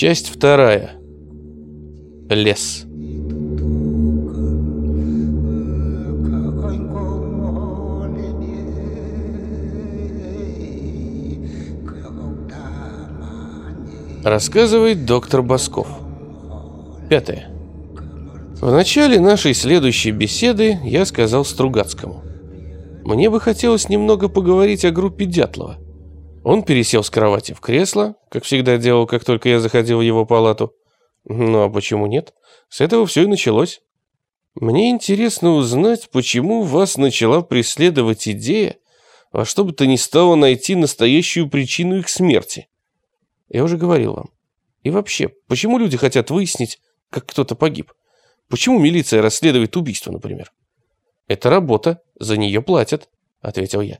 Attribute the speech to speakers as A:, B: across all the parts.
A: Часть вторая. Лес. Рассказывает доктор Басков. Пятое. В начале нашей следующей беседы я сказал Стругацкому. Мне бы хотелось немного поговорить о группе Дятлова. Он пересел с кровати в кресло, как всегда делал, как только я заходил в его палату. Ну а почему нет? С этого все и началось. Мне интересно узнать, почему вас начала преследовать идея, во что бы то ни стало найти настоящую причину их смерти. Я уже говорил вам. И вообще, почему люди хотят выяснить, как кто-то погиб? Почему милиция расследует убийство, например? Это работа, за нее платят, ответил я.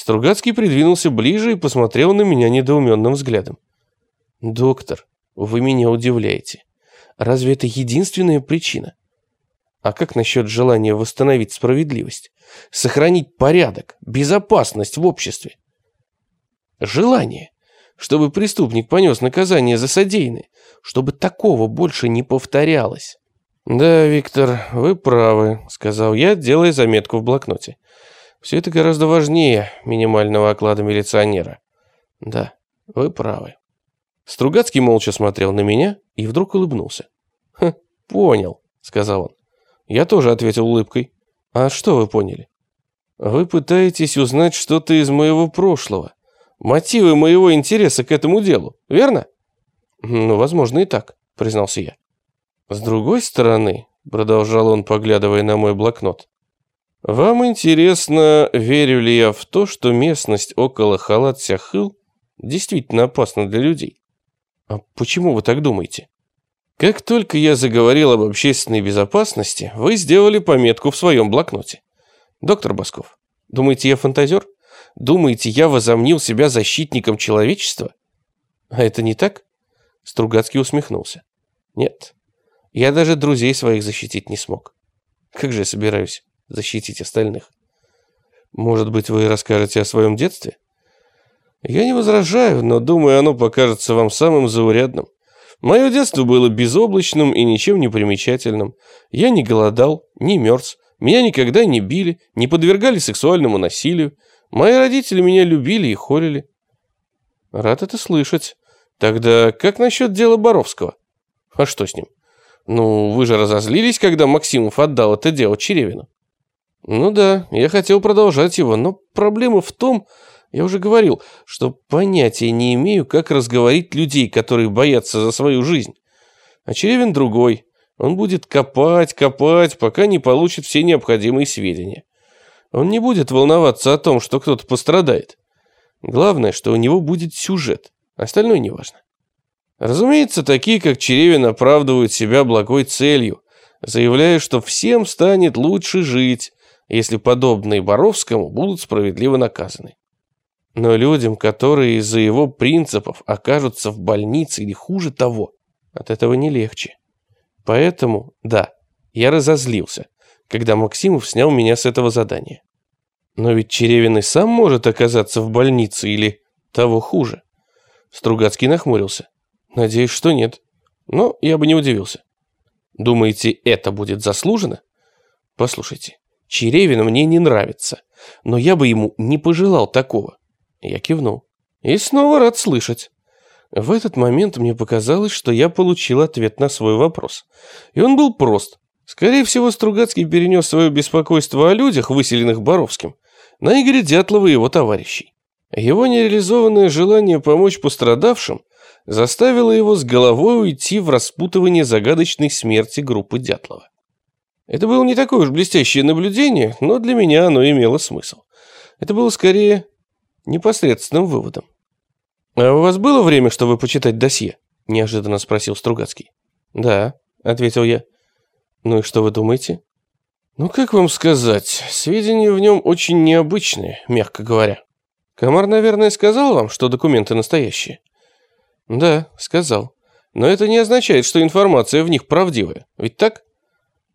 A: Стругацкий придвинулся ближе и посмотрел на меня недоуменным взглядом. «Доктор, вы меня удивляете. Разве это единственная причина? А как насчет желания восстановить справедливость? Сохранить порядок, безопасность в обществе? Желание, чтобы преступник понес наказание за содеянное, чтобы такого больше не повторялось. «Да, Виктор, вы правы», — сказал я, делая заметку в блокноте. «Все это гораздо важнее минимального оклада милиционера». «Да, вы правы». Стругацкий молча смотрел на меня и вдруг улыбнулся. «Ха, понял», — сказал он. Я тоже ответил улыбкой. «А что вы поняли?» «Вы пытаетесь узнать что-то из моего прошлого, мотивы моего интереса к этому делу, верно?» «Ну, возможно, и так», — признался я. «С другой стороны», — продолжал он, поглядывая на мой блокнот, «вам интересно, верю ли я в то, что местность около Халат-Сяхыл действительно опасна для людей?» «А почему вы так думаете?» «Как только я заговорил об общественной безопасности, вы сделали пометку в своем блокноте. Доктор Басков, думаете, я фантазер? Думаете, я возомнил себя защитником человечества? А это не так?» Стругацкий усмехнулся. «Нет, я даже друзей своих защитить не смог. Как же я собираюсь защитить остальных? Может быть, вы расскажете о своем детстве?» Я не возражаю, но думаю, оно покажется вам самым заурядным. Мое детство было безоблачным и ничем не примечательным. Я не голодал, не мерз, меня никогда не били, не подвергали сексуальному насилию. Мои родители меня любили и холили. Рад это слышать. Тогда как насчет дела Боровского? А что с ним? Ну, вы же разозлились, когда Максимов отдал это дело Черевину. Ну да, я хотел продолжать его, но проблема в том, я уже говорил, что понятия не имею, как разговорить людей, которые боятся за свою жизнь. А Черевин другой. Он будет копать, копать, пока не получит все необходимые сведения. Он не будет волноваться о том, что кто-то пострадает. Главное, что у него будет сюжет. Остальное неважно. Разумеется, такие, как Черевин, оправдывают себя благой целью, заявляя, что всем станет лучше жить, если подобные Боровскому будут справедливо наказаны. Но людям, которые из-за его принципов окажутся в больнице или хуже того, от этого не легче. Поэтому, да, я разозлился, когда Максимов снял меня с этого задания. Но ведь Черевин и сам может оказаться в больнице или того хуже. Стругацкий нахмурился. Надеюсь, что нет. Но я бы не удивился. Думаете, это будет заслужено? Послушайте, Черевин мне не нравится, но я бы ему не пожелал такого. Я кивнул. И снова рад слышать. В этот момент мне показалось, что я получил ответ на свой вопрос. И он был прост. Скорее всего, Стругацкий перенес свое беспокойство о людях, выселенных Боровским, на Игоря Дятлова и его товарищей. Его нереализованное желание помочь пострадавшим заставило его с головой уйти в распутывание загадочной смерти группы Дятлова. Это было не такое уж блестящее наблюдение, но для меня оно имело смысл. Это было скорее непосредственным выводом. «А у вас было время, чтобы почитать досье?» – неожиданно спросил Стругацкий. «Да», – ответил я. «Ну и что вы думаете?» «Ну, как вам сказать, сведения в нем очень необычные, мягко говоря. Комар, наверное, сказал вам, что документы настоящие?» «Да, сказал. Но это не означает, что информация в них правдивая. Ведь так?»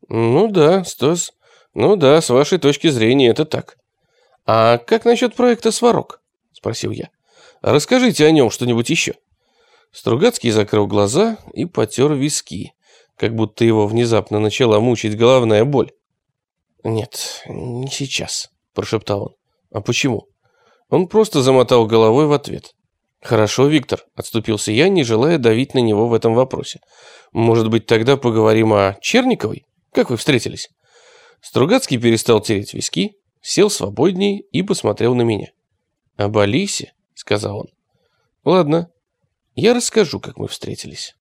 A: «Ну да, Стас. Ну да, с вашей точки зрения это так. А как насчет проекта «Сварог»?» – спросил я. «Расскажите о нем что-нибудь еще». Стругацкий закрыл глаза и потер виски, как будто его внезапно начала мучить головная боль. «Нет, не сейчас», – прошептал он. «А почему?» Он просто замотал головой в ответ. «Хорошо, Виктор», – отступился я, не желая давить на него в этом вопросе. «Может быть, тогда поговорим о Черниковой? Как вы встретились?» Стругацкий перестал тереть виски, сел свободнее и посмотрел на меня. «Об Алисе?» – сказал он. «Ладно, я расскажу, как мы встретились».